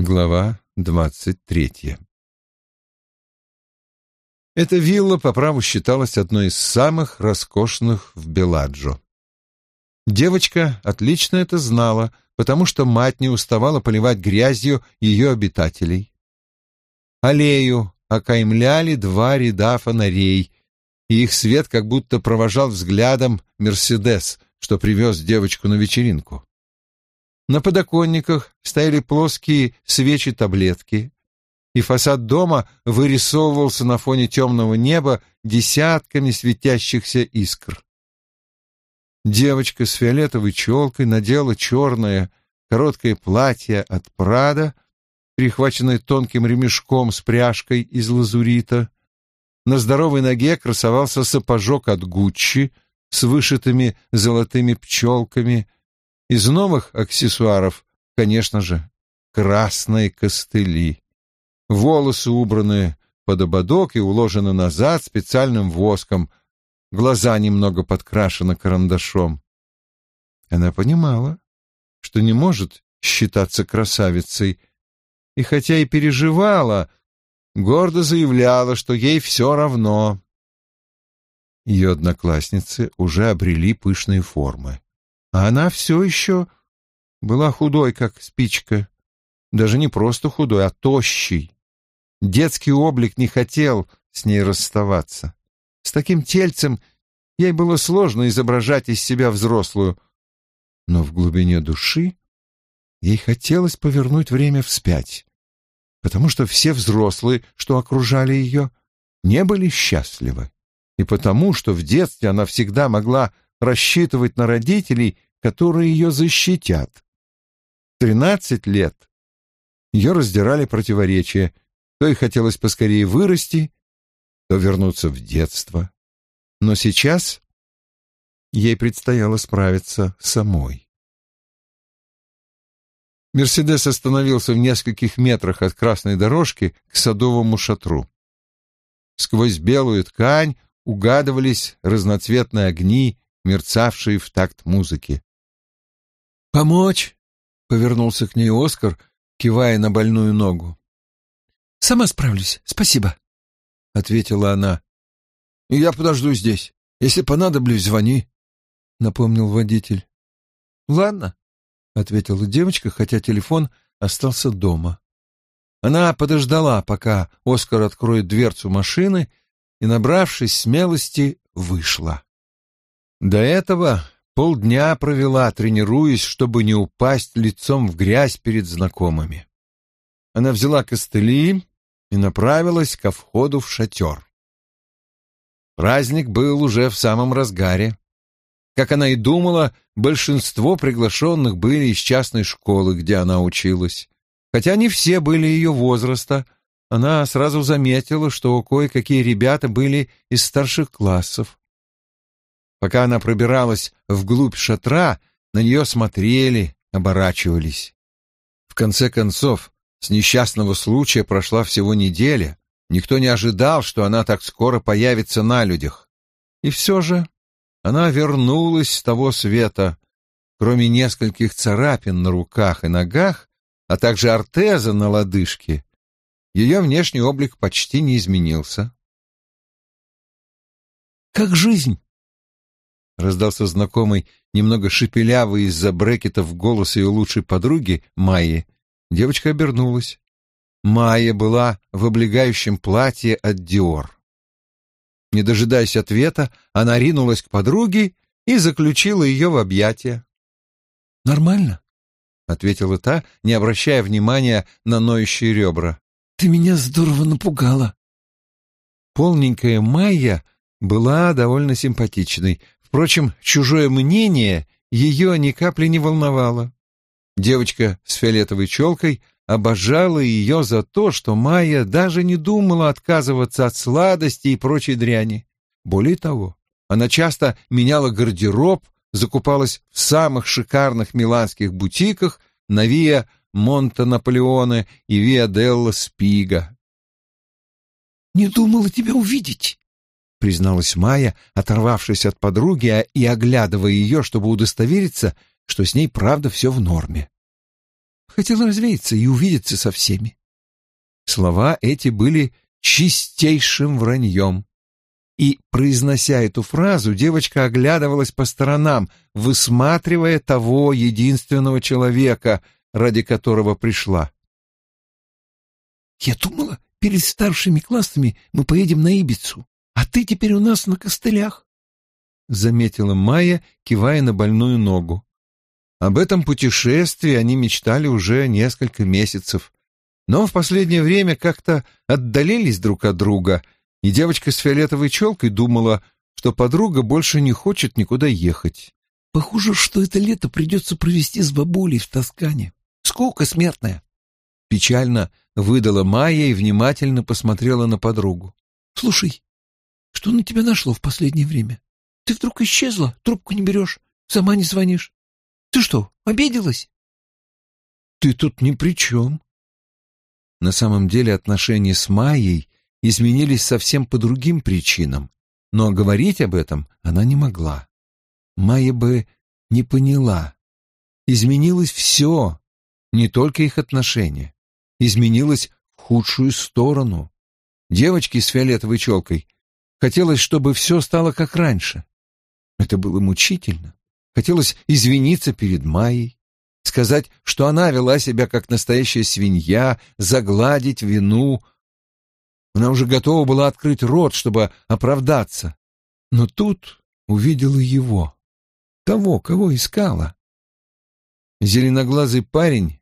Глава двадцать третья Эта вилла по праву считалась одной из самых роскошных в Беладжо. Девочка отлично это знала, потому что мать не уставала поливать грязью ее обитателей. Аллею окаймляли два ряда фонарей, и их свет как будто провожал взглядом «Мерседес», что привез девочку на вечеринку. На подоконниках стояли плоские свечи-таблетки, и фасад дома вырисовывался на фоне темного неба десятками светящихся искр. Девочка с фиолетовой челкой надела черное короткое платье от Прада, перехваченное тонким ремешком с пряжкой из лазурита. На здоровой ноге красовался сапожок от Гуччи с вышитыми золотыми пчелками — из новых аксессуаров, конечно же, красные костыли. Волосы убраны под ободок и уложены назад специальным воском, глаза немного подкрашены карандашом. Она понимала, что не может считаться красавицей, и хотя и переживала, гордо заявляла, что ей все равно. Ее одноклассницы уже обрели пышные формы а она все еще была худой, как спичка. Даже не просто худой, а тощий. Детский облик не хотел с ней расставаться. С таким тельцем ей было сложно изображать из себя взрослую, но в глубине души ей хотелось повернуть время вспять, потому что все взрослые, что окружали ее, не были счастливы, и потому что в детстве она всегда могла рассчитывать на родителей, которые ее защитят. Тринадцать лет ее раздирали противоречия. То ей хотелось поскорее вырасти, то вернуться в детство. Но сейчас ей предстояло справиться самой. Мерседес остановился в нескольких метрах от красной дорожки к садовому шатру. Сквозь белую ткань угадывались разноцветные огни мерцавшие в такт музыки. «Помочь?» — повернулся к ней Оскар, кивая на больную ногу. «Сама справлюсь, спасибо», — ответила она. «Я подожду здесь. Если понадоблюсь, звони», — напомнил водитель. «Ладно», — ответила девочка, хотя телефон остался дома. Она подождала, пока Оскар откроет дверцу машины, и, набравшись смелости, вышла. До этого полдня провела, тренируясь, чтобы не упасть лицом в грязь перед знакомыми. Она взяла костыли и направилась ко входу в шатер. Праздник был уже в самом разгаре. Как она и думала, большинство приглашенных были из частной школы, где она училась. Хотя не все были ее возраста, она сразу заметила, что кое-какие ребята были из старших классов. Пока она пробиралась вглубь шатра, на нее смотрели, оборачивались. В конце концов, с несчастного случая прошла всего неделя. Никто не ожидал, что она так скоро появится на людях. И все же она вернулась с того света. Кроме нескольких царапин на руках и ногах, а также ортеза на лодыжке, ее внешний облик почти не изменился. «Как жизнь?» Раздался знакомый, немного шепелявый из-за брекетов голос ее лучшей подруги Майи. Девочка обернулась. Майя была в облегающем платье от Диор. Не дожидаясь ответа, она ринулась к подруге и заключила ее в объятия. «Нормально?» — ответила та, не обращая внимания на ноющие ребра. «Ты меня здорово напугала». Полненькая Майя была довольно симпатичной, Впрочем, чужое мнение ее ни капли не волновало. Девочка с фиолетовой челкой обожала ее за то, что Майя даже не думала отказываться от сладостей и прочей дряни. Более того, она часто меняла гардероб, закупалась в самых шикарных миланских бутиках на Виа Монта Наполеоне и Виа Делла Спига. «Не думала тебя увидеть», — призналась Майя, оторвавшись от подруги и оглядывая ее, чтобы удостовериться, что с ней правда все в норме. Хотел развеяться и увидеться со всеми. Слова эти были чистейшим враньем. И, произнося эту фразу, девочка оглядывалась по сторонам, высматривая того единственного человека, ради которого пришла. «Я думала, перед старшими классами мы поедем на Ибицу, а ты теперь у нас на костылях», — заметила Майя, кивая на больную ногу. Об этом путешествии они мечтали уже несколько месяцев, но в последнее время как-то отдалились друг от друга — и девочка с фиолетовой челкой думала, что подруга больше не хочет никуда ехать. «Похоже, что это лето придется провести с бабулей в Тоскане. Сколько смертная!» Печально выдала Майя и внимательно посмотрела на подругу. «Слушай, что на тебя нашло в последнее время? Ты вдруг исчезла, трубку не берешь, сама не звонишь. Ты что, обиделась?» «Ты тут ни при чем». На самом деле отношения с Майей изменились совсем по другим причинам, но говорить об этом она не могла. Майя бы не поняла. Изменилось все, не только их отношения. Изменилось в худшую сторону. Девочке с фиолетовой челкой хотелось, чтобы все стало как раньше. Это было мучительно. Хотелось извиниться перед Майей, сказать, что она вела себя как настоящая свинья, загладить вину, она уже готова была открыть рот, чтобы оправдаться. Но тут увидела его, того, кого искала. Зеленоглазый парень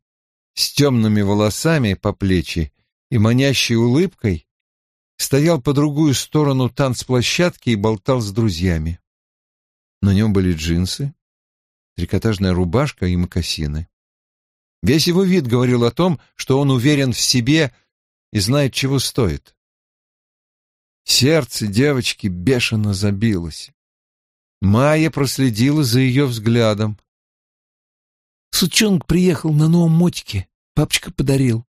с темными волосами по плечи и манящей улыбкой стоял по другую сторону танцплощадки и болтал с друзьями. На нем были джинсы, трикотажная рубашка и мокасины. Весь его вид говорил о том, что он уверен в себе и знает, чего стоит. Сердце девочки бешено забилось. Майя проследила за ее взглядом. «Сучонок приехал на новом мотике. Папочка подарил».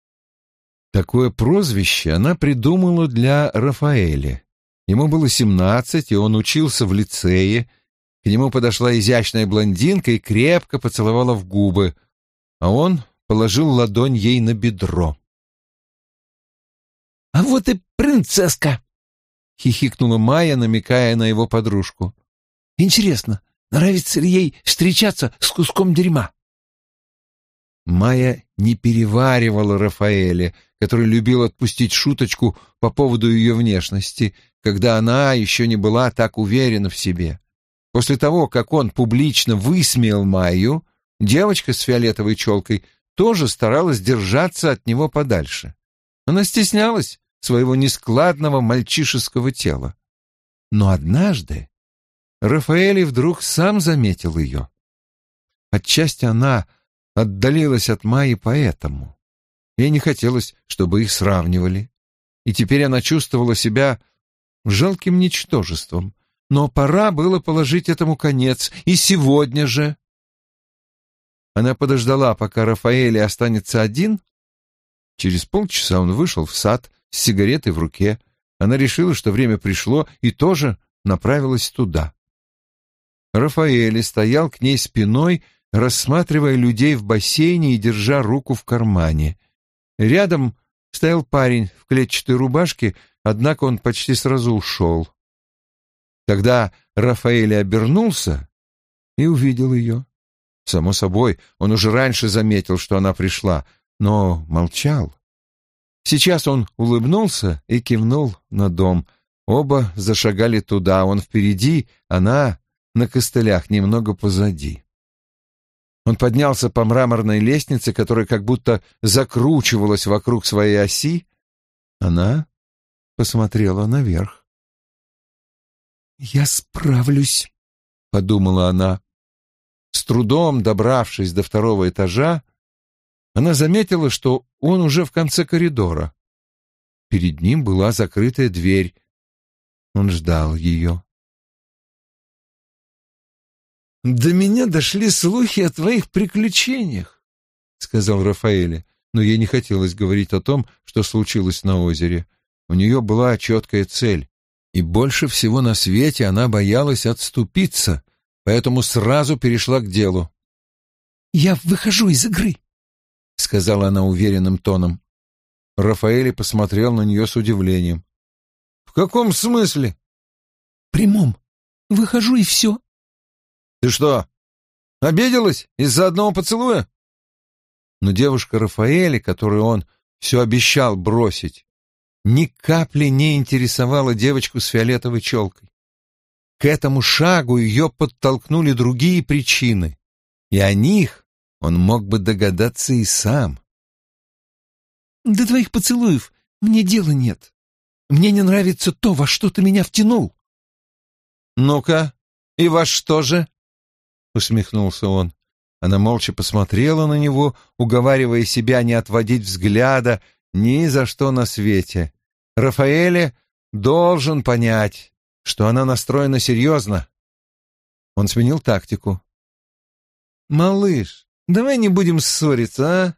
Такое прозвище она придумала для Рафаэля. Ему было семнадцать, и он учился в лицее. К нему подошла изящная блондинка и крепко поцеловала в губы, а он положил ладонь ей на бедро. «А вот и принцесска!» — хихикнула Майя, намекая на его подружку. «Интересно, нравится ли ей встречаться с куском дерьма?» Майя не переваривала Рафаэля, который любил отпустить шуточку по поводу ее внешности, когда она еще не была так уверена в себе. После того, как он публично высмеял Майю, девочка с фиолетовой челкой тоже старалась держаться от него подальше. Она стеснялась своего нескладного мальчишеского тела. Но однажды Рафаэль вдруг сам заметил ее. Отчасти она отдалилась от Майи поэтому. Ей не хотелось, чтобы их сравнивали. И теперь она чувствовала себя жалким ничтожеством. Но пора было положить этому конец, и сегодня же. Она подождала, пока Рафаэль останется один. Через полчаса он вышел в сад с сигаретой в руке. Она решила, что время пришло, и тоже направилась туда. Рафаэль стоял к ней спиной, рассматривая людей в бассейне и держа руку в кармане. Рядом стоял парень в клетчатой рубашке, однако он почти сразу ушел. Тогда Рафаэль обернулся и увидел ее. Само собой, он уже раньше заметил, что она пришла, но молчал. Сейчас он улыбнулся и кивнул на дом. Оба зашагали туда, он впереди, она на костылях немного позади. Он поднялся по мраморной лестнице, которая как будто закручивалась вокруг своей оси. Она посмотрела наверх. «Я справлюсь», — подумала она. С трудом добравшись до второго этажа, она заметила, что он уже в конце коридора. Перед ним была закрытая дверь. Он ждал ее. «До меня дошли слухи о твоих приключениях», — сказал Рафаэле, но ей не хотелось говорить о том, что случилось на озере. У нее была четкая цель, и больше всего на свете она боялась отступиться, поэтому сразу перешла к делу. «Я выхожу из игры. — сказала она уверенным тоном. Рафаэль посмотрел на нее с удивлением. «В каком смысле?» «Прямом. Выхожу и все». «Ты что, обиделась из-за одного поцелуя?» Но девушка Рафаэля, которую он все обещал бросить, ни капли не интересовала девочку с фиолетовой челкой. К этому шагу ее подтолкнули другие причины, и о них он мог бы догадаться и сам. До твоих поцелуев мне дела нет. Мне не нравится то, во что ты меня втянул. Ну-ка, и во что же? Усмехнулся он. Она молча посмотрела на него, уговаривая себя не отводить взгляда ни за что на свете. Рафаэле должен понять, что она настроена серьезно. Он сменил тактику. «Малыш, давай не будем ссориться, а?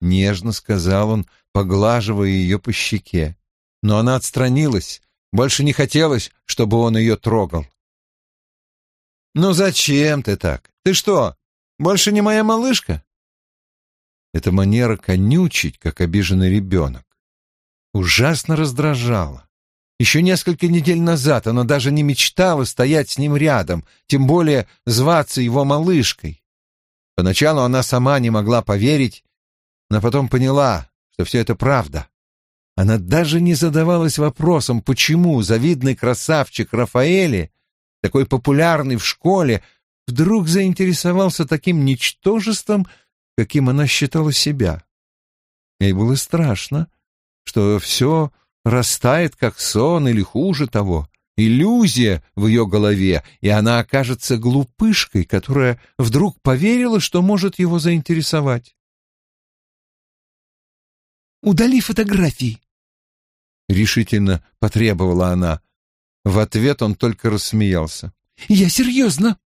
Нежно сказал он, поглаживая ее по щеке. Но она отстранилась, больше не хотелось, чтобы он ее трогал. «Ну зачем ты так? Ты что, больше не моя малышка?» Эта манера конючить, как обиженный ребенок, ужасно раздражала. Еще несколько недель назад она даже не мечтала стоять с ним рядом, тем более зваться его малышкой. Поначалу она сама не могла поверить, но потом поняла, что все это правда. Она даже не задавалась вопросом, почему завидный красавчик Рафаэли, такой популярный в школе, вдруг заинтересовался таким ничтожеством, каким она считала себя. Ей было страшно, что все растает как сон или хуже того, иллюзия в ее голове, и она окажется глупышкой, которая вдруг поверила, что может его заинтересовать. Удали фотографии!» Решительно потребовала она. В ответ он только рассмеялся. «Я серьезно!»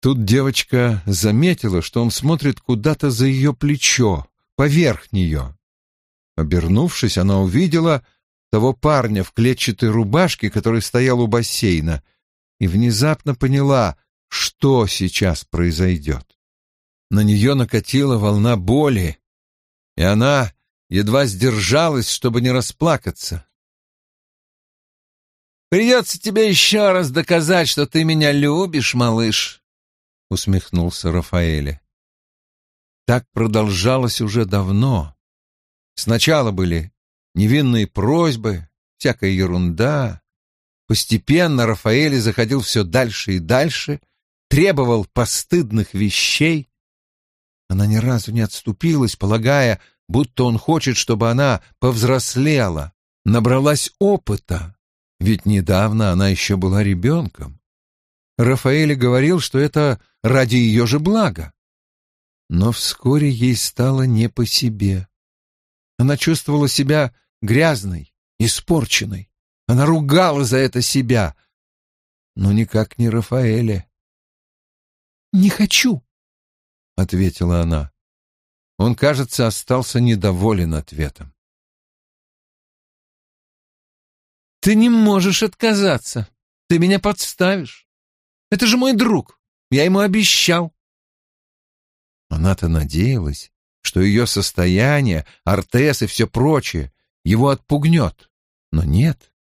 Тут девочка заметила, что он смотрит куда-то за ее плечо, поверх нее. Обернувшись, она увидела того парня в клетчатой рубашке, который стоял у бассейна, и внезапно поняла, что сейчас произойдет. На нее накатила волна боли, и она едва сдержалась, чтобы не расплакаться. «Придется тебе еще раз доказать, что ты меня любишь, малыш», — усмехнулся Рафаэле. Так продолжалось уже давно. Сначала были невинные просьбы, всякая ерунда. Постепенно Рафаэле заходил все дальше и дальше, требовал постыдных вещей. Она ни разу не отступилась, полагая, будто он хочет, чтобы она повзрослела, набралась опыта, ведь недавно она еще была ребенком. Рафаэль говорил, что это ради ее же блага. Но вскоре ей стало не по себе. Она чувствовала себя грязной, испорченной. Она ругала за это себя, но никак не Рафаэля. «Не хочу», — ответила она. Он, кажется, остался недоволен ответом. «Ты не можешь отказаться. Ты меня подставишь. Это же мой друг. Я ему обещал». Она-то надеялась, что ее состояние, Артес и все прочее его отпугнет. Но нет.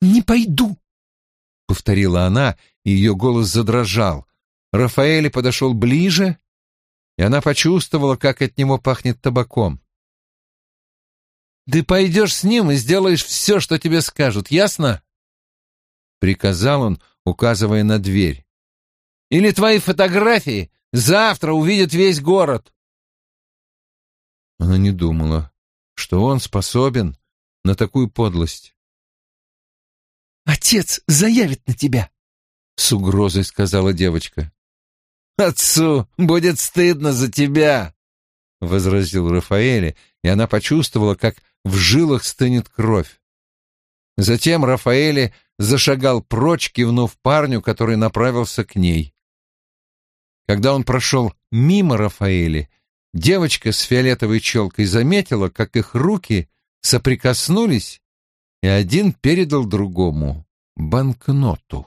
«Не пойду», — повторила она, и ее голос задрожал. Рафаэль подошел ближе и она почувствовала, как от него пахнет табаком. «Ты пойдешь с ним и сделаешь все, что тебе скажут, ясно?» Приказал он, указывая на дверь. «Или твои фотографии завтра увидит весь город!» Она не думала, что он способен на такую подлость. «Отец заявит на тебя!» — с угрозой сказала девочка. «Отцу будет стыдно за тебя!» — возразил Рафаэле, и она почувствовала, как в жилах стынет кровь. Затем Рафаэле зашагал прочь, кивнув парню, который направился к ней. Когда он прошел мимо Рафаэли, девочка с фиолетовой челкой заметила, как их руки соприкоснулись, и один передал другому банкноту.